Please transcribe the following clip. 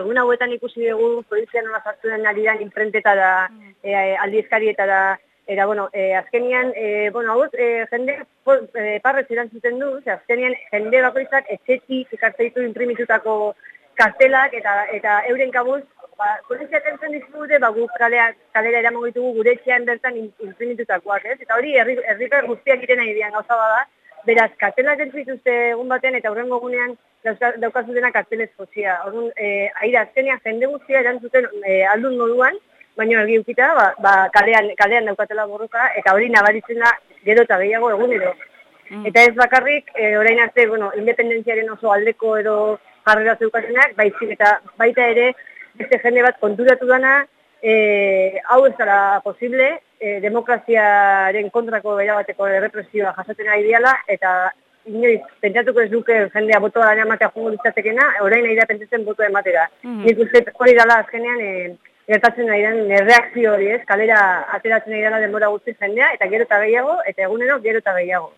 egun hauetan ikusi dugu polizia nola sartu den ari dan da mm. e, aldizkarieta da Era, bueno, e, azkenian, e, bueno, hau, e, jende e, parrez irantzuten du, ze, azkenian jende bakoitzak etxetik ikartzeitu imprimitutako kartelak eta eta euren kabuz, ba, polizia tentzen dizkute, ba, guk kalea, kalera eramango ditugu gure etxean bertan imprimitutakoak, ez? Eta hori, herritar guztiak irena idean gauza bada, beraz, kartelak entzen dituzte egun batean eta horrengo gunean daukazu dena kartelez jotzia. Horren, e, aira, azkenian jende guztia erantzuten e, aldun moduan, baina argi ukita, ba, ba, kalean, kalean daukatela borroka, eta hori nabaritzen da gero eta gehiago egunero. Mm. Eta ez bakarrik, e, orain arte, bueno, independentziaren oso aldeko edo jarrera zeukatenak, baizik eta baita ere, beste jende bat konturatu dana, e, hau ez dara posible, e, demokraziaren kontrako erabateko represioa jasaten ari diala, eta inoiz, pentsatuko ez duke jendea botoa dana ematea jungo ditzatekena, orain nahi da pentsatzen botoa ematera. Mm. Nik uste hori dala azkenean, e, gertatzen nahi den erreakzio hori ez, kalera ateratzen nahi dela denbora guzti jendea, eta gero eta gehiago, eta egunero gero eta gehiago.